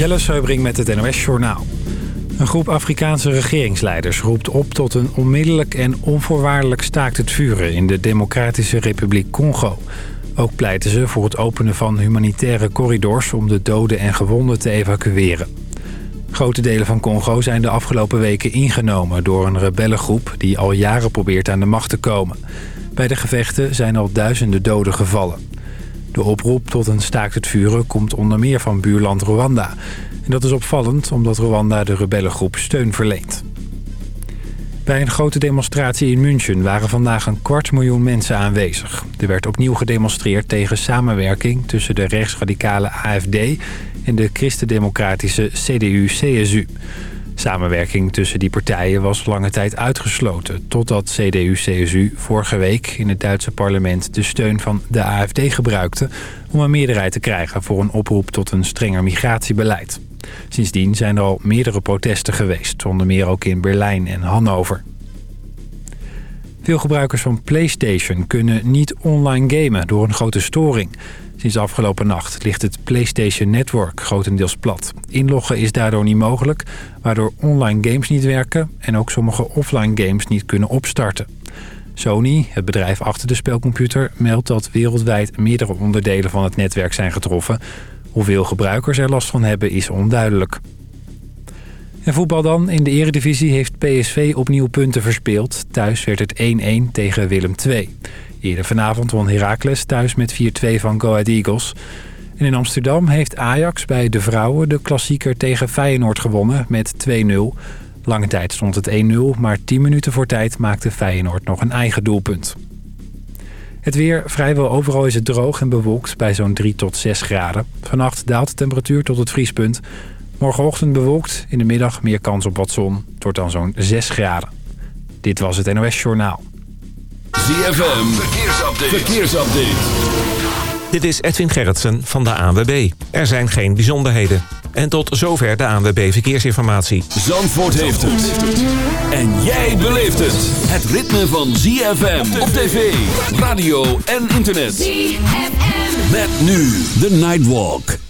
Jelle Seubring met het NOS Journaal. Een groep Afrikaanse regeringsleiders roept op tot een onmiddellijk en onvoorwaardelijk staakt het vuren in de Democratische Republiek Congo. Ook pleiten ze voor het openen van humanitaire corridors om de doden en gewonden te evacueren. Grote delen van Congo zijn de afgelopen weken ingenomen door een rebellengroep die al jaren probeert aan de macht te komen. Bij de gevechten zijn al duizenden doden gevallen. De oproep tot een staakt het vuren komt onder meer van buurland Rwanda. En dat is opvallend omdat Rwanda de rebellengroep steun verleent. Bij een grote demonstratie in München waren vandaag een kwart miljoen mensen aanwezig. Er werd opnieuw gedemonstreerd tegen samenwerking tussen de rechtsradicale AFD en de christendemocratische CDU-CSU. Samenwerking tussen die partijen was lange tijd uitgesloten... totdat CDU-CSU vorige week in het Duitse parlement de steun van de AFD gebruikte... om een meerderheid te krijgen voor een oproep tot een strenger migratiebeleid. Sindsdien zijn er al meerdere protesten geweest, onder meer ook in Berlijn en Hannover. Veel gebruikers van PlayStation kunnen niet online gamen door een grote storing... Sinds afgelopen nacht ligt het PlayStation Network grotendeels plat. Inloggen is daardoor niet mogelijk, waardoor online games niet werken... en ook sommige offline games niet kunnen opstarten. Sony, het bedrijf achter de spelcomputer, meldt dat wereldwijd meerdere onderdelen van het netwerk zijn getroffen. Hoeveel gebruikers er last van hebben is onduidelijk. En voetbal dan. In de eredivisie heeft PSV opnieuw punten verspeeld. Thuis werd het 1-1 tegen Willem II. Eerder vanavond won Heracles thuis met 4-2 van Go Ahead Eagles. En in Amsterdam heeft Ajax bij de vrouwen de klassieker tegen Feyenoord gewonnen met 2-0. Lange tijd stond het 1-0, maar 10 minuten voor tijd maakte Feyenoord nog een eigen doelpunt. Het weer, vrijwel overal is het droog en bewolkt bij zo'n 3 tot 6 graden. Vannacht daalt de temperatuur tot het vriespunt. Morgenochtend bewolkt, in de middag meer kans op wat zon. Het wordt dan zo'n 6 graden. Dit was het NOS Journaal. ZFM, verkeersupdate. verkeersupdate. Dit is Edwin Gerritsen van de ANWB. Er zijn geen bijzonderheden. En tot zover de ANWB Verkeersinformatie. Zandvoort heeft het. En jij beleeft het. Het ritme van ZFM op tv, radio en internet. ZFM. Met nu de Nightwalk.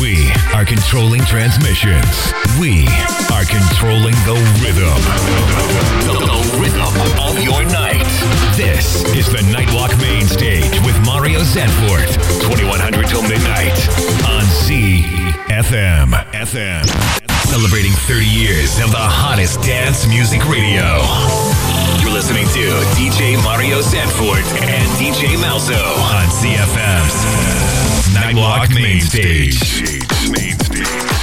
We are controlling transmissions. We are controlling the rhythm. The, rhythm of your night. This is the Nightwalk Main Stage with Mario Zanfort. 2100 till midnight on ZFM. FM. Celebrating 30 years of the hottest dance music radio. Listening to DJ Mario Sanford and DJ Malzo on CFM's Nightwalk Main Stage. Main Stage.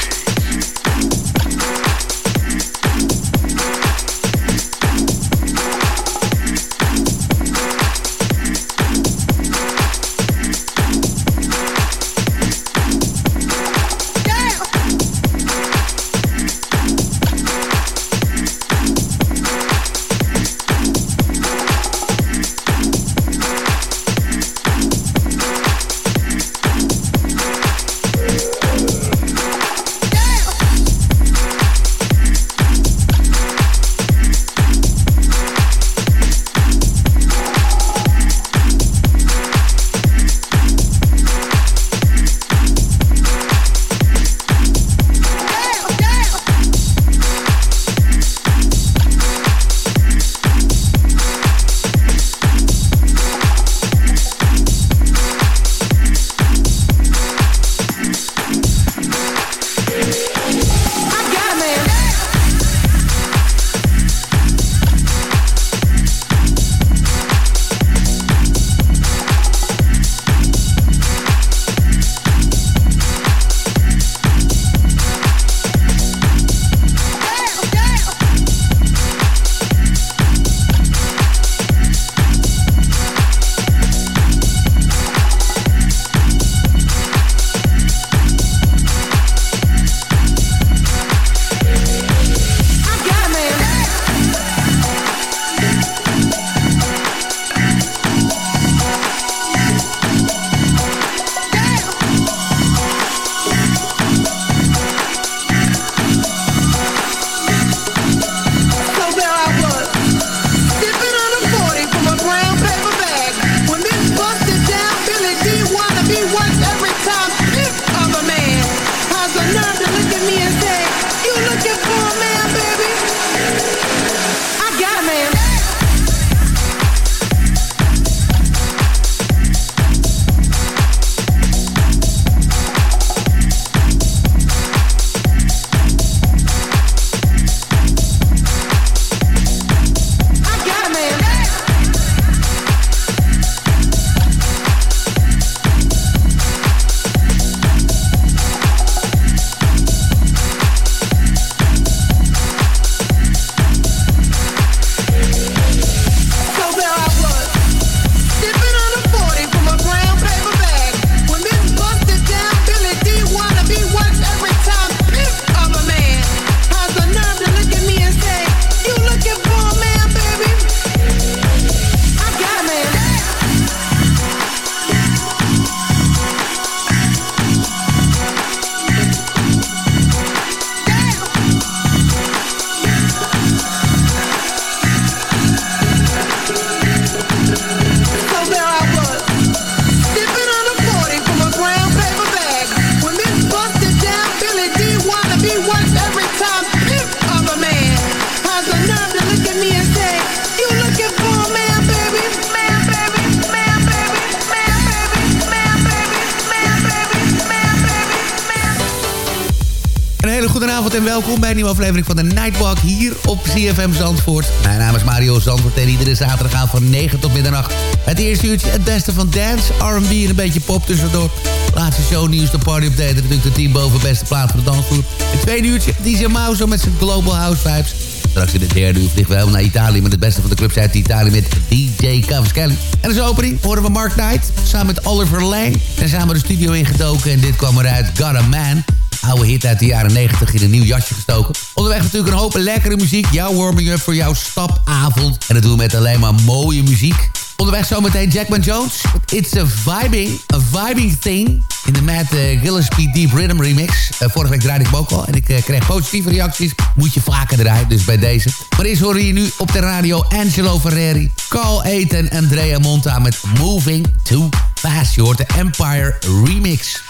Nieuwe aflevering van de Nightwalk hier op CFM Zandvoort. Mijn naam is Mario Zandvoort en iedere zaterdag van 9 tot middernacht. Het eerste uurtje het beste van dance, R&B en een beetje pop tussendoor. Laatste show, nieuws, de party update natuurlijk de team boven beste plaat voor de dansvloer. Het tweede uurtje DJ Mauso met zijn Global House Vibes. Straks in de derde uur vliegen we helemaal naar Italië... met het beste van de clubs uit Italië met DJ Cavaschelli. En als opening horen we Mark Knight samen met Oliver Lang. En samen de studio ingedoken en dit kwam eruit Got a Man... Oude hit uit de jaren 90 in een nieuw jasje gestoken. Onderweg natuurlijk een hoop lekkere muziek. Jouw warming-up voor jouw stapavond. En dat doen we met alleen maar mooie muziek. Onderweg zometeen Jackman Jones. It's a vibing, a vibing thing. In de Matt uh, Gillespie Deep Rhythm remix. Uh, vorige week draaide ik hem ook al. En ik uh, kreeg positieve reacties. Moet je vaker draaien, dus bij deze. Maar eerst horen je nu op de radio Angelo Ferreri. Carl Eten en Andrea Monta met Moving Too Fast. Je hoort de Empire remix.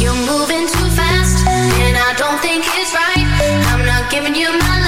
You're moving too fast, and I don't think it's right. I'm not giving you my love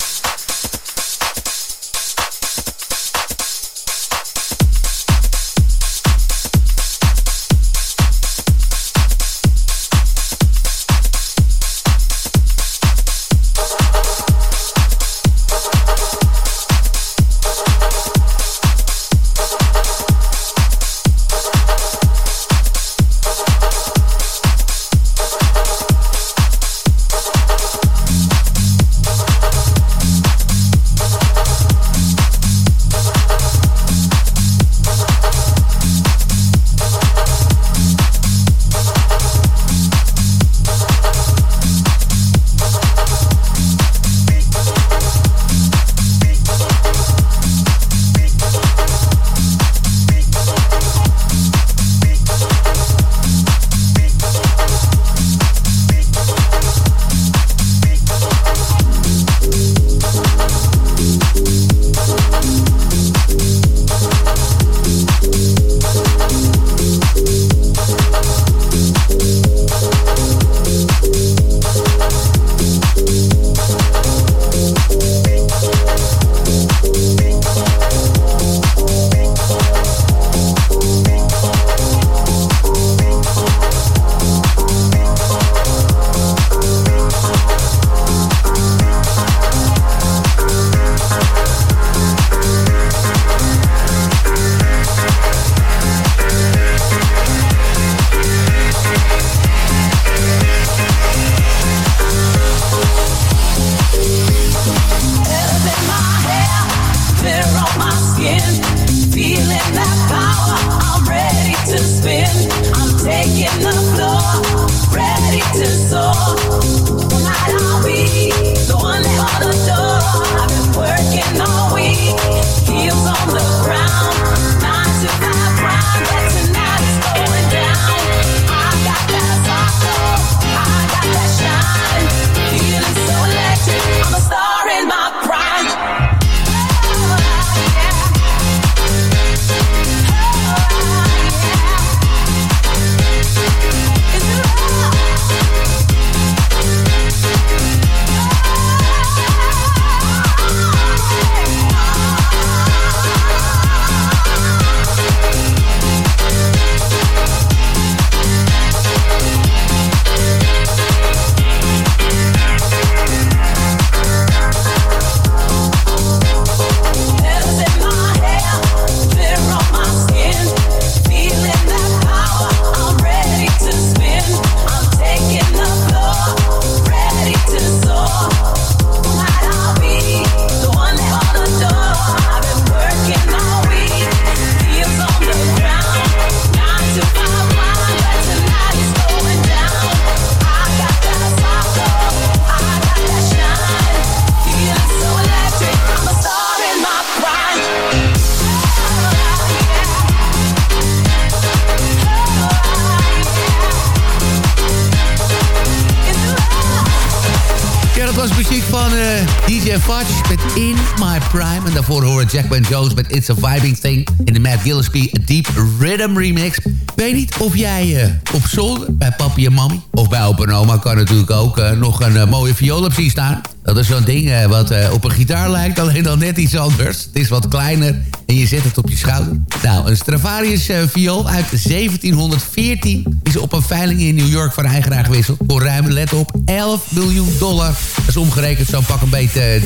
Jackman Jones met It's a Vibing Thing... in de Matt Gillespie Deep Rhythm Remix. weet niet of jij uh, op zolder bij papi en mami... of bij opa en oma kan natuurlijk ook uh, nog een uh, mooie viool op zien staan. Dat is zo'n ding wat op een gitaar lijkt, alleen dan net iets anders. Het is wat kleiner en je zet het op je schouder. Nou, een Stradivarius viool uit 1714 is op een veiling in New York van eigenaar gewisseld... voor ruim, let op, 11 miljoen dollar. Dat is omgerekend zo'n pak een beetje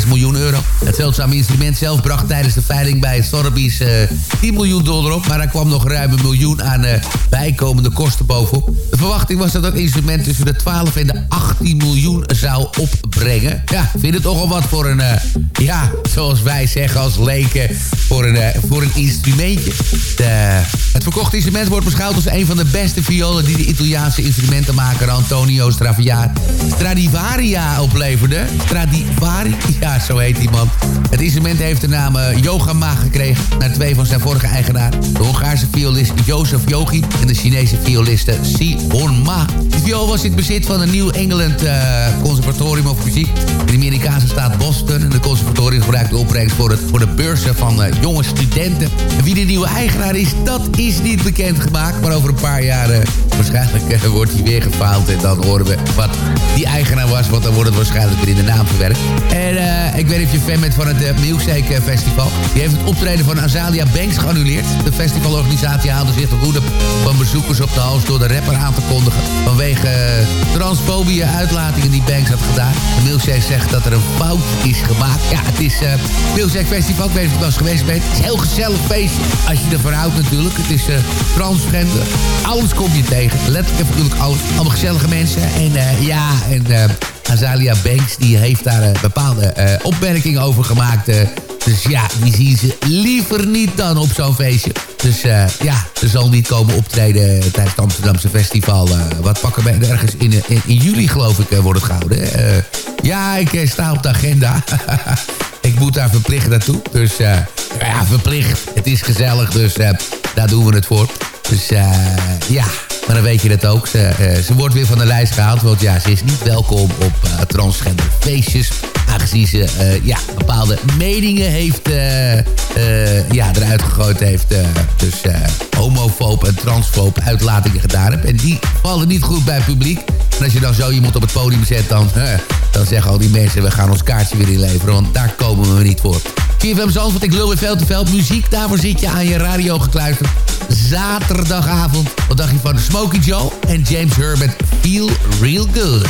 10,6 miljoen euro. Het zeldzame instrument zelf bracht tijdens de veiling bij Sotheby's 10 miljoen dollar op... maar daar kwam nog ruim een miljoen aan uh, bijkomende kosten bovenop. De verwachting was dat dat instrument tussen de 12 en de 18 miljoen zou opbrengen. Ja, vind het toch al wat voor een, uh, ja, zoals wij zeggen als leken, voor een, uh, voor een instrumentje. De, het verkochte instrument wordt beschouwd als een van de beste violen die de Italiaanse instrumentenmaker Antonio Stradivaria opleverde. Stradivaria, zo heet die man. Het instrument heeft de naam Yogama gekregen naar twee van zijn vorige eigenaar. De Hongaarse violist Jozef Yogi en de Chinese violiste Si Hon Ma. De viool was in het bezit van een New England uh, Conservatorium of Muziek in de Amerikaanse staat Boston. En de conservatorium gebruikt de opbrengst voor, het, voor de beurzen van uh, jonge studenten. En wie de nieuwe eigenaar is, dat is niet bekendgemaakt. Maar over een paar jaar Eh, waarschijnlijk eh, wordt hij weer gefaald. En dan horen we wat die eigenaar was. Want dan wordt het waarschijnlijk weer in de naam verwerkt. En eh, ik weet niet of je fan bent van het Milkshake Festival. Die heeft het optreden van Azalia Banks geannuleerd. De festivalorganisatie haalde zich de woede van bezoekers op de hals... door de rapper aan te kondigen. Vanwege transfobie uitlatingen die Banks had gedaan. De Milkshake zegt dat er een fout is gemaakt. Ja, het is uh, Milkshake Festival. Ik weet niet of geweest bent. Het is een heel gezellig feestje. Als je ervan houdt natuurlijk. Het is uh, transgender. Alles kom je tegen. Letterlijk en natuurlijk alles. Allemaal gezellige mensen. En uh, ja, en Azalia Banks die heeft daar bepaalde opmerkingen over gemaakt... Dus ja, die zien ze liever niet dan op zo'n feestje. Dus ja, ze zal niet komen optreden tijdens het Amsterdamse festival. Wat pakken we ergens in, in, in juli, geloof ik, wordt het gehouden. ja, ik sta op de agenda. ik moet daar verplicht naartoe. Dus ja, verplicht. Het is gezellig, dus daar doen we het voor. Dus ja, maar dan weet je het ook. Ze, ze wordt weer van de lijst gehaald. Want ja, ze is niet welkom op transgender feestjes. Aangezien ze uh, ja, bepaalde meningen heeft uh, uh, ja, eruit gegooid heeft. dus homofoob en transfoob uitlatingen gedaan heeft. En die vallen niet goed bij het publiek. En als je dan zo iemand op het podium zet, dan, dan zeggen al die mensen... we gaan ons kaartje weer inleveren, want daar komen we niet voor. CFM Zandvoort, ik lul weer veel te veel. Muziek, daarvoor zit je aan je radio gekluisterd. Zaterdagavond, wat dacht je van Smokey Joe en James Herbert? Feel Real Good.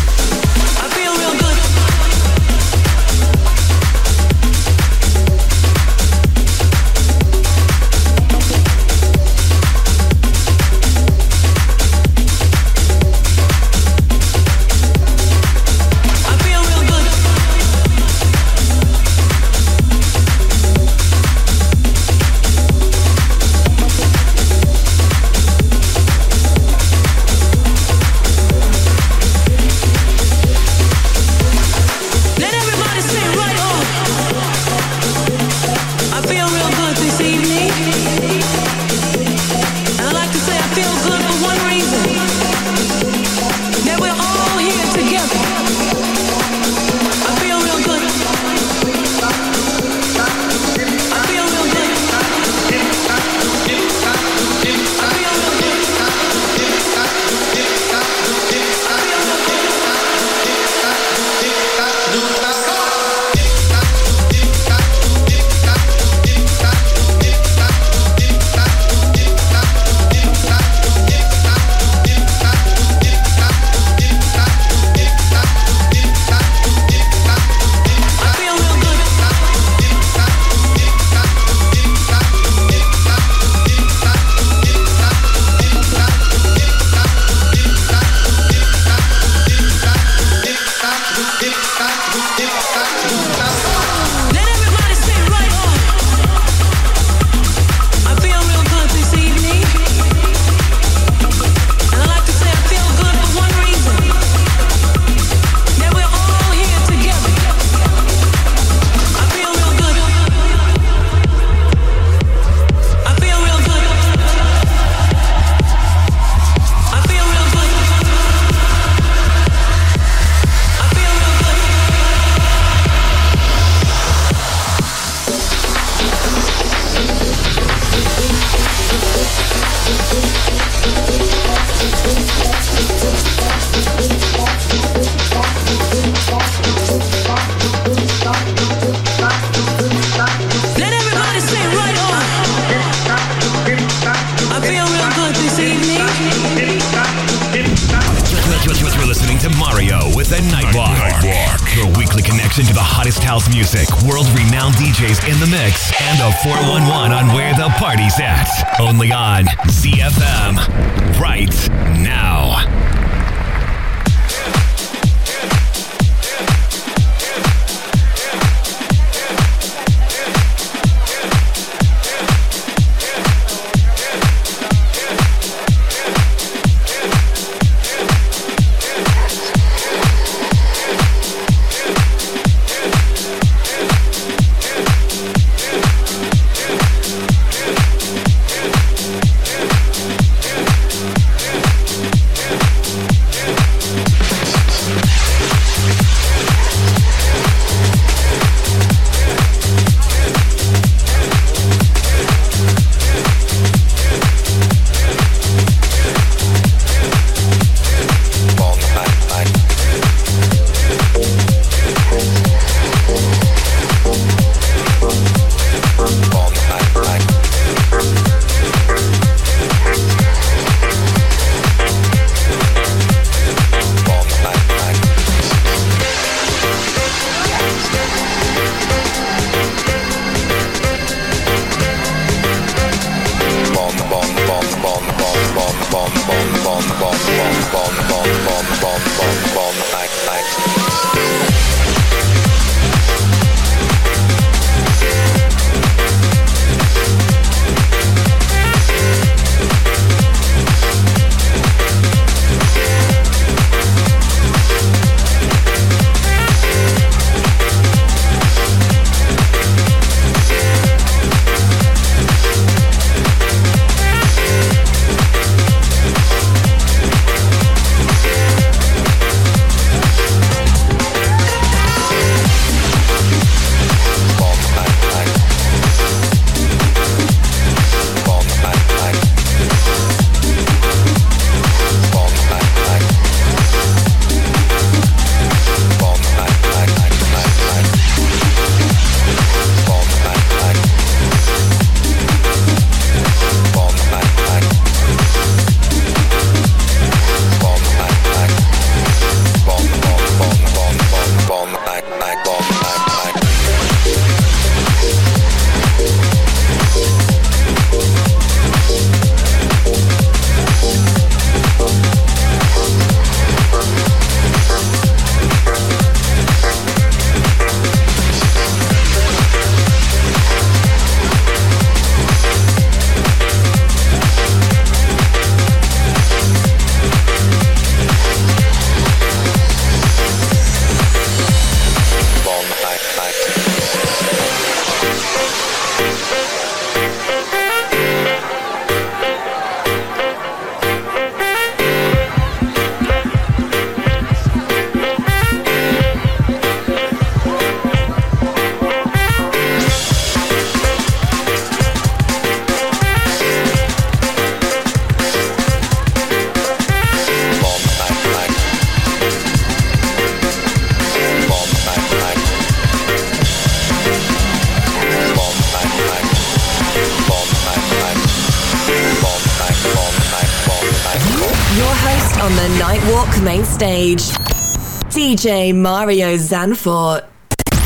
DJ Mario Zanfort.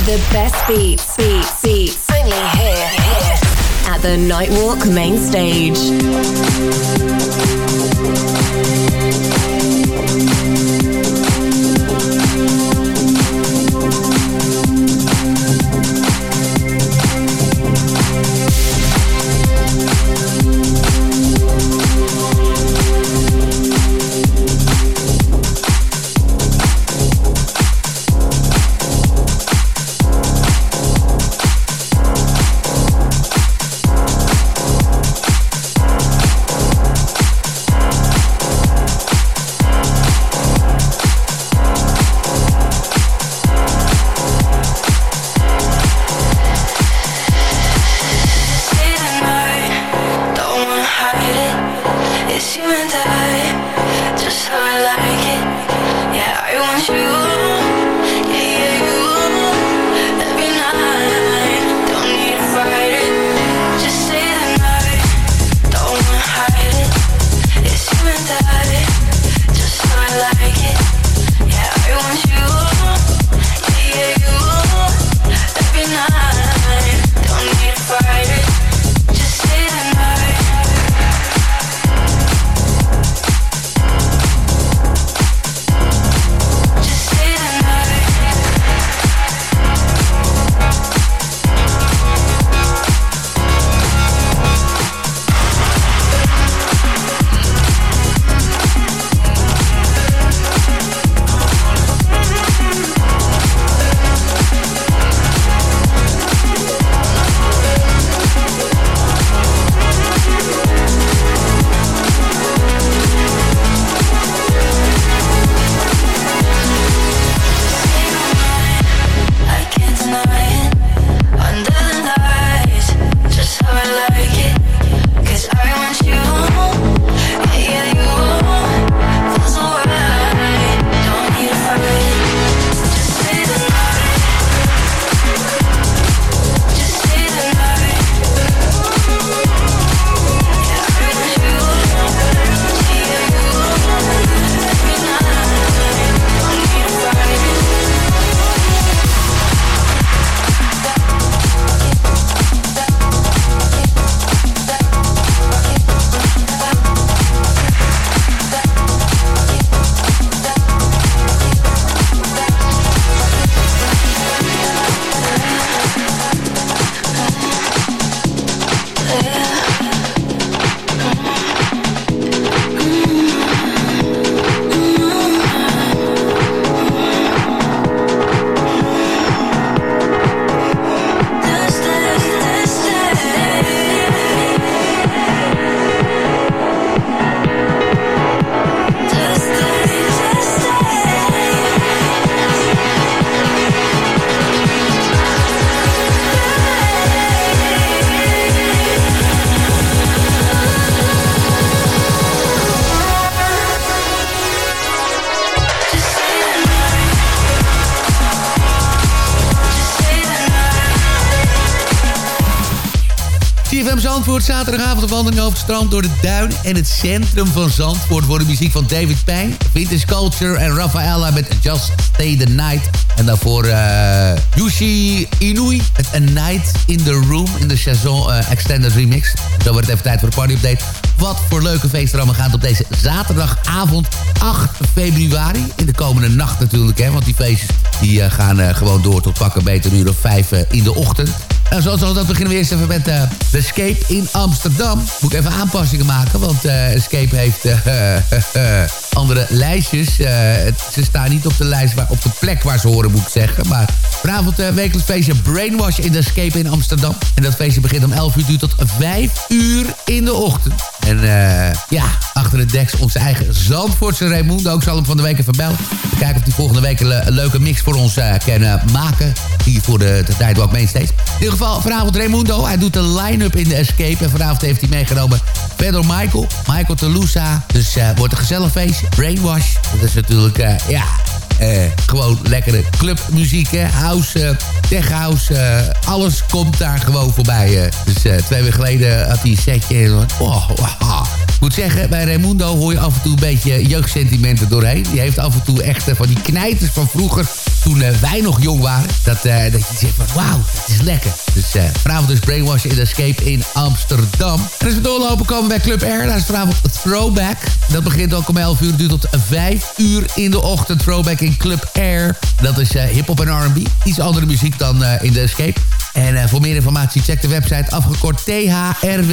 The best beats, beats, beats. Only here, here. At the Nightwalk main stage. Zaterdagavond wandeling over het strand door de duin en het centrum van Zandvoort voor de muziek van David Pijn, Vintage Culture en Rafaela met Just Stay the Night. En daarvoor uh, Yushi Inui met A Night in the Room in de Chazon uh, Extended Remix. Zo wordt het even tijd voor de party update. Wat voor leuke feesten allemaal gaat op deze zaterdagavond 8 februari. In de komende nacht natuurlijk, hè, want die feestjes die, uh, gaan gewoon door tot pakken beter een uur of 5 uh, in de ochtend. Nou, zoals altijd beginnen we eerst even met uh, de Escape in Amsterdam. Moet ik even aanpassingen maken, want uh, Escape heeft uh, andere lijstjes. ze staan niet op de lijst, maar op de plek waar ze horen, moet ik zeggen. Maar vanavond wekelijks feestje Brainwash in de Escape in Amsterdam. En dat feestje begint om 11 uur tot 5 uur in de ochtend. En ja, achter de deks onze eigen Zandvoortse Raimundo. Ik zal hem van de week even bellen. Kijken of hij volgende week een, leuke mix voor ons kan maken. Hier voor de, de Tidewalk Mainstage. In ieder geval vanavond Raimundo. Hij doet de line-up in de Escape. En vanavond heeft hij meegenomen Pedro Michael. Michael Toulousa. Dus uh, wordt een gezellig feestje. Brainwash. Dat is natuurlijk, uh, ja... Uh, gewoon lekkere clubmuziek, hè? House, uh, tech house, uh, alles komt daar gewoon voorbij. dus twee weken geleden had hij een setje. En, oh, oh, Ik moet zeggen, bij Raimundo hoor je af en toe een beetje jeugdsentimenten doorheen. Die heeft af en toe echt van die knijters van vroeger, toen wij nog jong waren. Dat, dat je zegt van, wauw, het is lekker. Dus vanavond dus Brainwash in Escape in Amsterdam. En als we doorlopen komen bij Club Air. Daar is vanavond Throwback. Dat begint ook om 11 uur, duurt tot 5 uur in de ochtend. Throwback in Club Air. Dat is hip-hop en RB. Iets andere muziek dan in de Escape. En uh, voor meer informatie check de website afgekort thrwbck.nl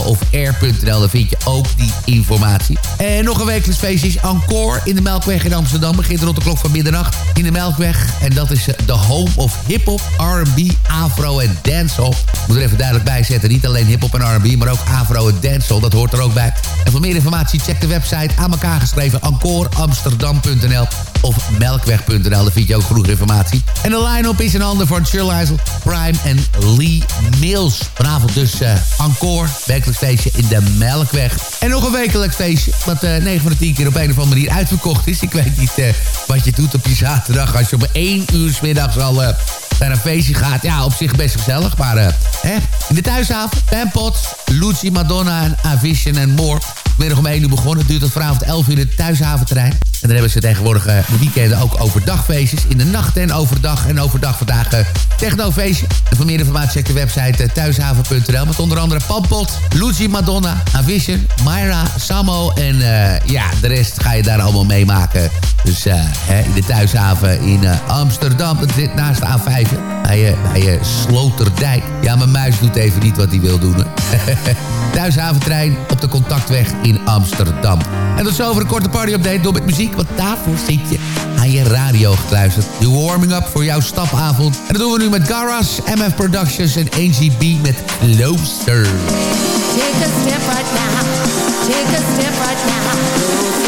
of air.nl. Daar vind je ook die informatie. En nog een wekelijks feestje is Encore in de Melkweg in Amsterdam. Begint rond de klok van middernacht in de Melkweg. En dat is de home of hip-hop, RB, afro en dancehall. Moet er even duidelijk bij zetten. Niet alleen hip-hop en RB, maar ook afro en dancehall. Dat hoort er ook bij. En voor meer informatie check de website aan elkaar geschreven Encore Amsterdam.nl of melkweg.nl. Daar vind je ook genoeg informatie. En de line-up is in handen van Eisel, Prime en Lee Mills. Vanavond dus uh, encore, wekelijks feestje in de Melkweg. En nog een wekelijks feestje, wat uh, 9 van de 10 keer op een of andere manier uitverkocht is. Ik weet niet uh, wat je doet op je zaterdag als je om 1 uur s middags al naar een feestje gaat. Ja, op zich best gezellig, maar hè. in de thuishaven, Pam Potts, Lucy, Madonna en Avision en more. Middag om 1 uur begonnen. Het duurt tot vanavond 11 uur in het thuishaventerrein. En dan hebben ze tegenwoordig uh, de weekenden ook overdagfeestjes. In de nacht en overdag. En overdag vandaag uh, technofeestje. En voor meer informatie check de website thuishaven.nl. Met onder andere Pampot, Lucy, Madonna, Avision, Myra, Samo. En ja, de rest ga je daar allemaal meemaken. Dus hè, in de thuishaven in Amsterdam. Dat zit naast de A5. Bij, bij Sloterdijk. Ja, mijn muis doet even niet wat hij wil doen. thuishaventrein op de contactweg in Amsterdam. En tot zover een korte party-update door met muziek, want daarvoor zit je aan je radio gekluisterd. De warming-up voor jouw stapavond. En dat doen we nu met Garas, MF Productions en AGB met Closer. Take a step now. Take a step now.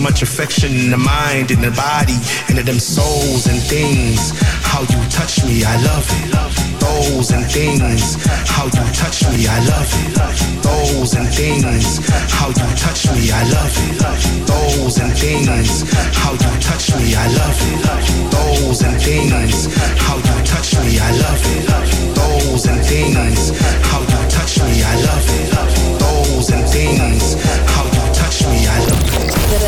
much affection in the mind, in the body, and in them souls and things. How you touch me, I love it. Those and things. How you touch me, I love it. Those and things. How you touch me, I love it. Those and things. How you touch me, I love it. Those and things. How you touch me, I love it. Those and things. How you touch me, I love it. Those and things.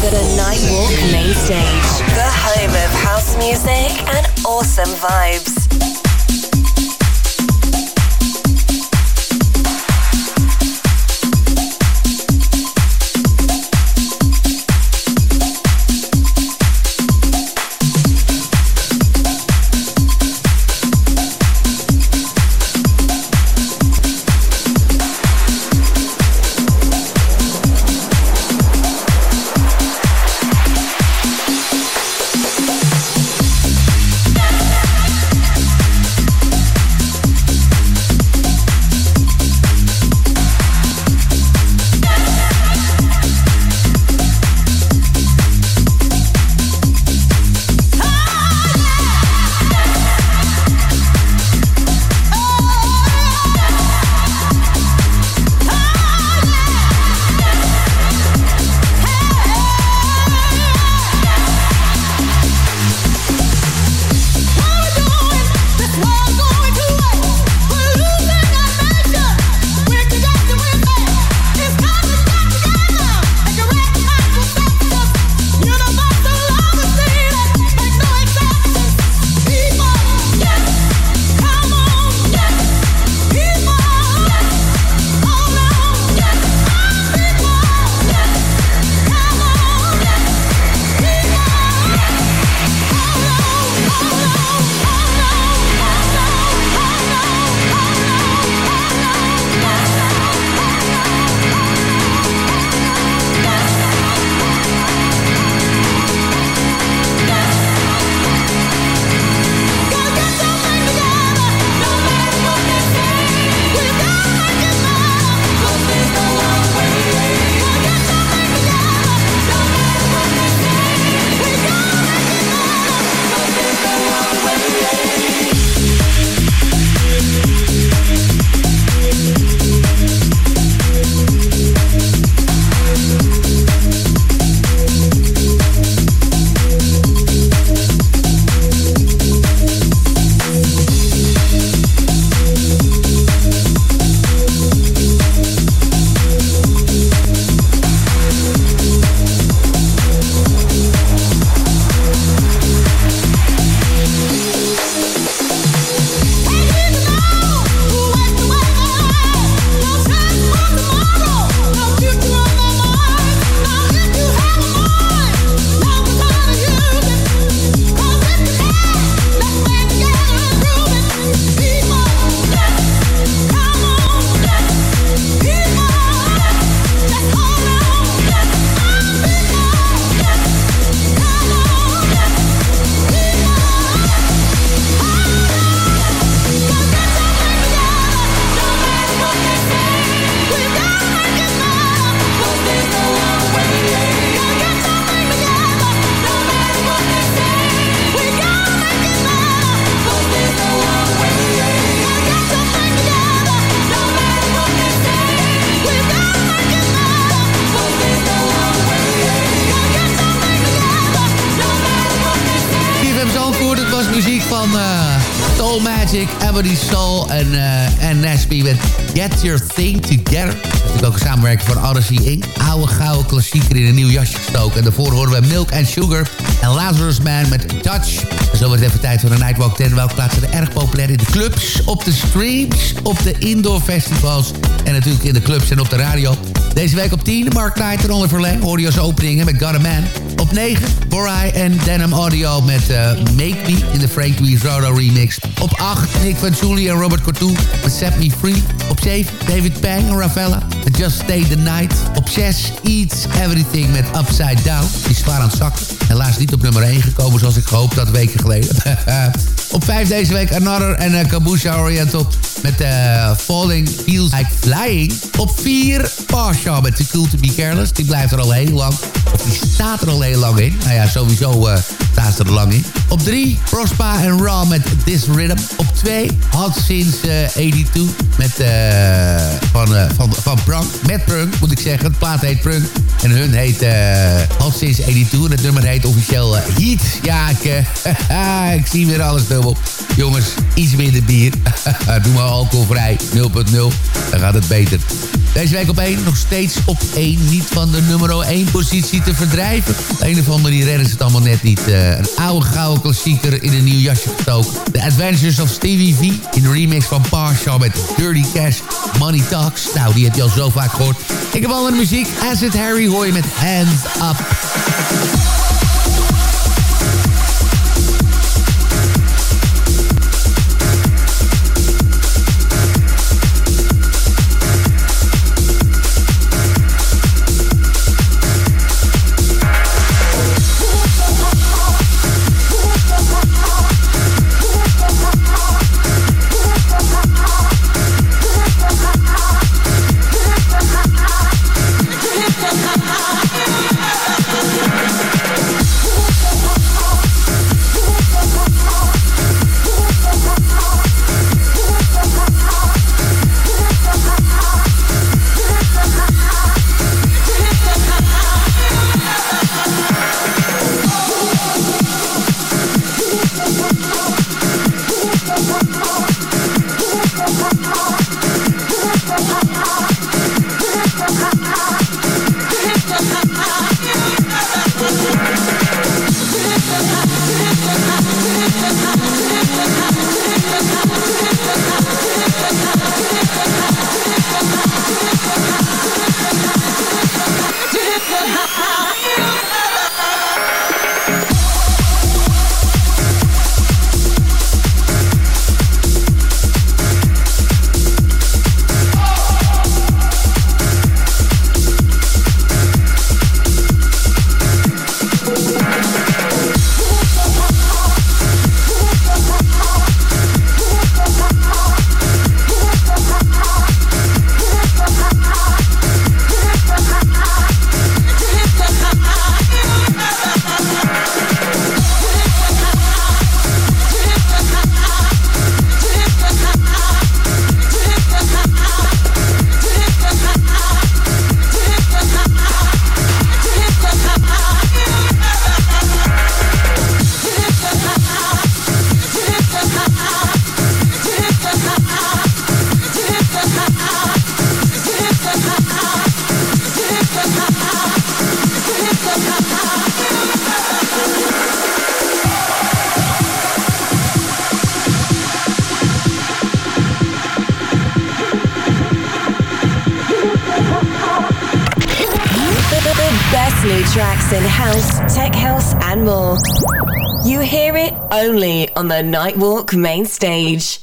The, Nightwalk Main Stage, the home of house music and awesome vibes. Sugar en Lazarus Man met Touch. Zo wordt even tijd voor de Nightwalk 10. Welke plaatsen er erg populair in de clubs, op de streams, op de indoor festivals... en natuurlijk in de clubs en op de radio. Deze week op 10, Mark Knight en Oliver Lang. Openingen met Got a Man. Op 9, Borai en Denim Audio met uh, Make Me in de Frank Wiesrado remix. Op 8, Nick van Julie en Robert Cortou met Set Me Free. Op 7, David Pang en Ravella Just Stay the Night. Op 6, Eats Everything met Upside Down. Die is zwaar aan het zakken. Helaas niet op nummer 1 gekomen zoals ik gehoopt had weken geleden. op 5 deze week Another en Kabusha Oriental met uh, Falling Feels Like Flying. Op 4, Parsha met Too Cool To Be Careless. Die blijft er al heel lang. Die staat er al heel lang in. Nou ja, sowieso uh, staat ze er lang in. Op 3, Prospa en Raw met This Rhythm. Op 2, Hot Since uh, 82 met, van, van, van Prunk. Met Prunk, moet ik zeggen. Het plaat heet Prunk. En hun heet Hot Since 82. En het nummer heet officieel Heat. Ja, ik, ik zie weer alles Jongens, iets minder bier. Doe maar alcoholvrij. 0.0. Dan gaat het beter. Deze week op 1, nog steeds op 1. Niet van de nummer 1 positie te verdrijven. De een of andere die redden ze het allemaal net niet. Uh, een oude gouden klassieker in een nieuw jasje gestoken. The Adventures of Stevie V. In de remix van Parshaw met Dirty Cash Money Talks. Nou, die heb je al zo vaak gehoord. Ik heb al een muziek. Acid Harry hoor je met Hands Up. On the Nightwalk main stage.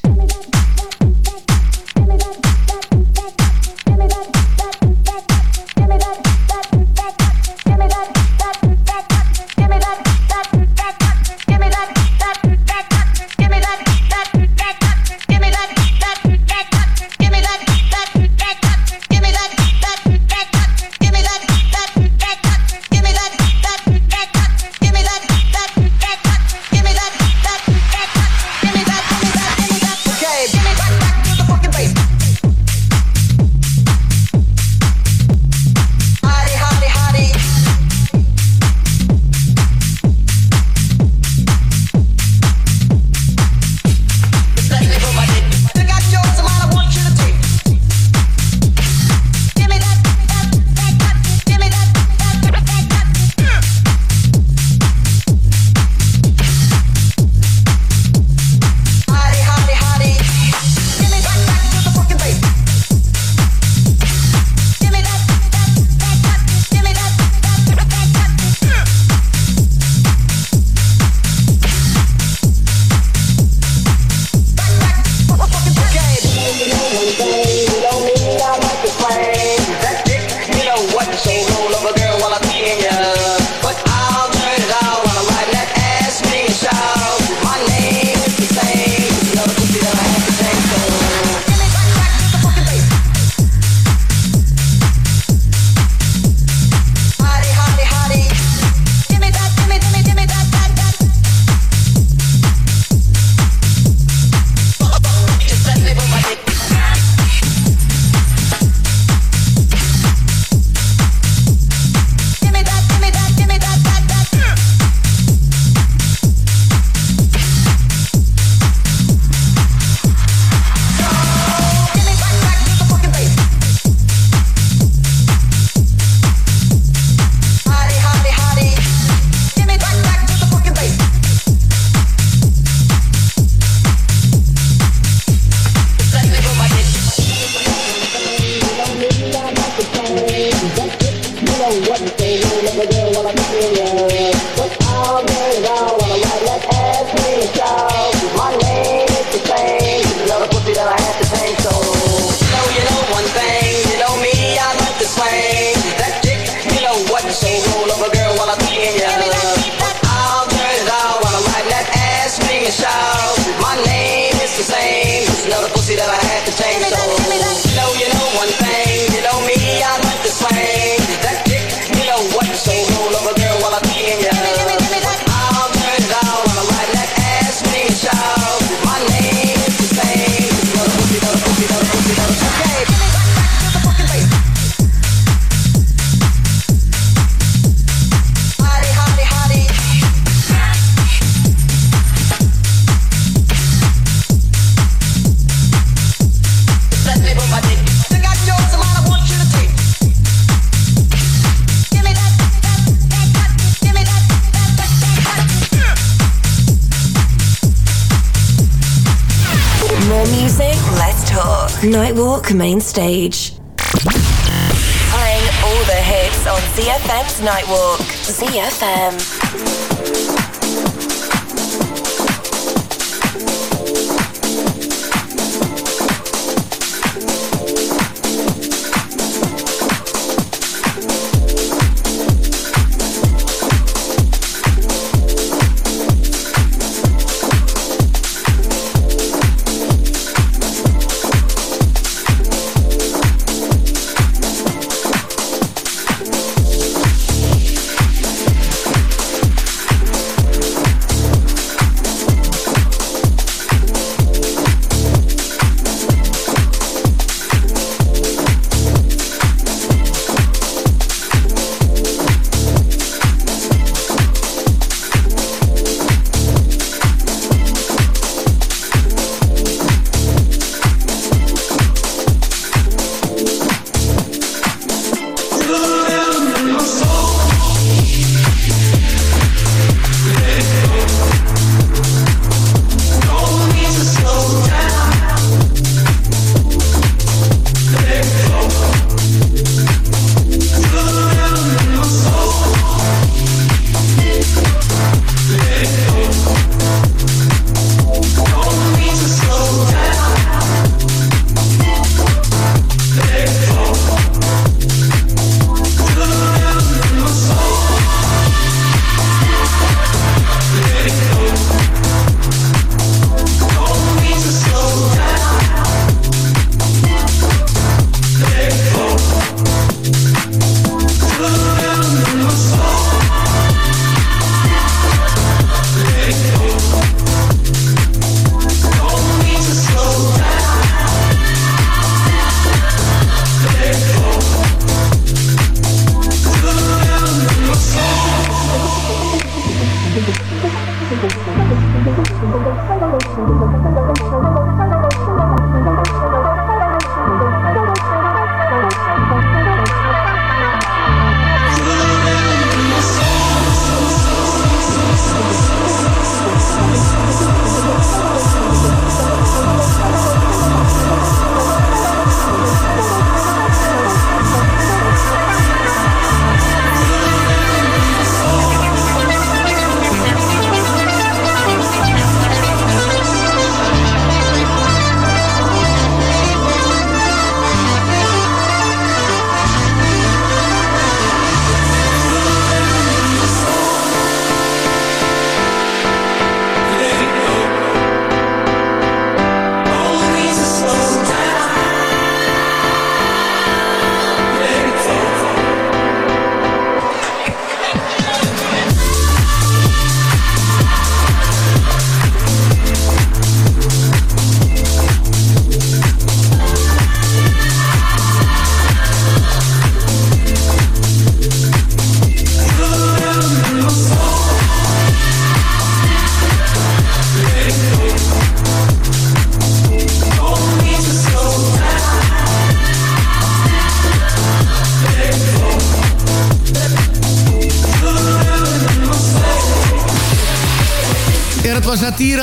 Stage.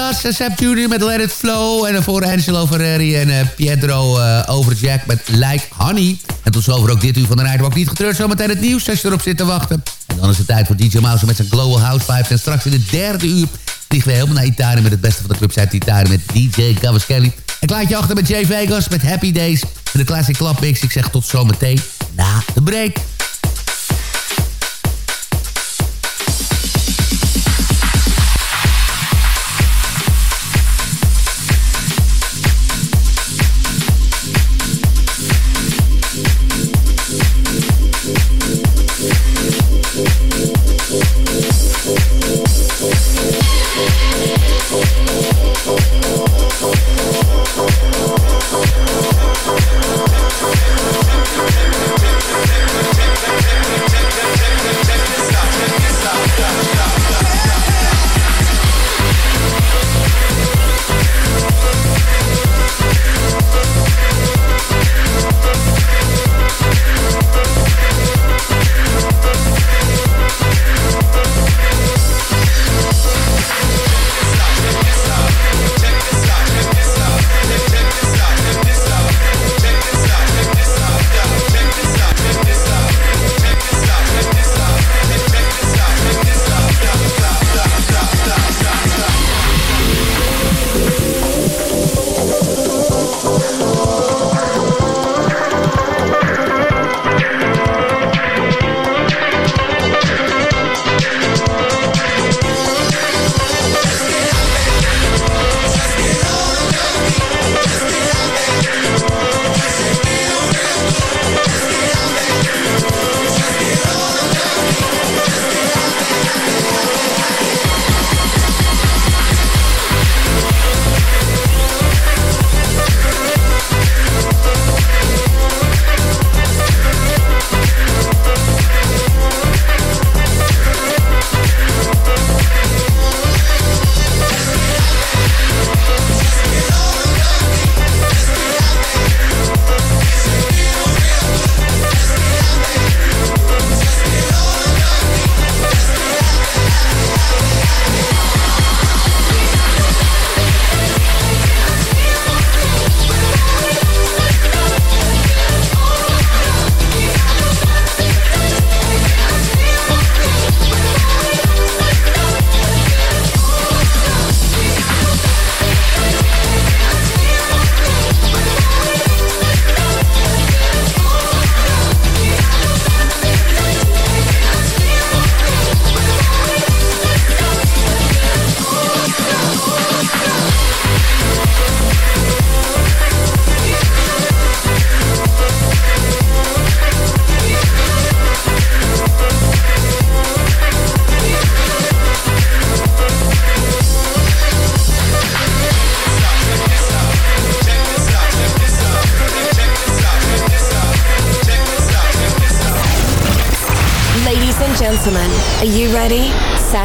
Was Natiras, Septunie met Let It Flow. En daarvoor Angelo Ferreri en eh, Pietro uh, Overjack met Like Honey. En tot zover ook dit uur van de Nightwalk. Niet getreurd, zometeen het nieuws als je erop zit te wachten. En dan is het tijd voor DJ Mouse met zijn Global House Vibes. En straks in het derde uur vliegen we helemaal naar Italië... met het beste van de clubs uit Italië met DJ Cavaschelli. En klaartje achter met Jay Vegas met Happy Days. En de Classic Club Mix. Ik zeg tot zometeen na de break.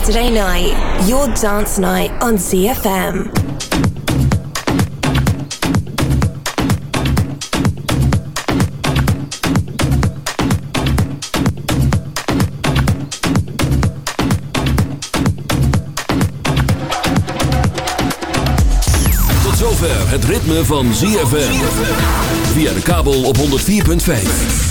Saturday night, your dance night on ZFM. Tot zover het ritme van ZFM. Via de kabel op 104.5.